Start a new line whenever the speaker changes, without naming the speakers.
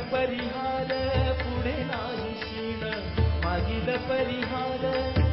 परिहार पुढे नाही शिण. नागि परिहार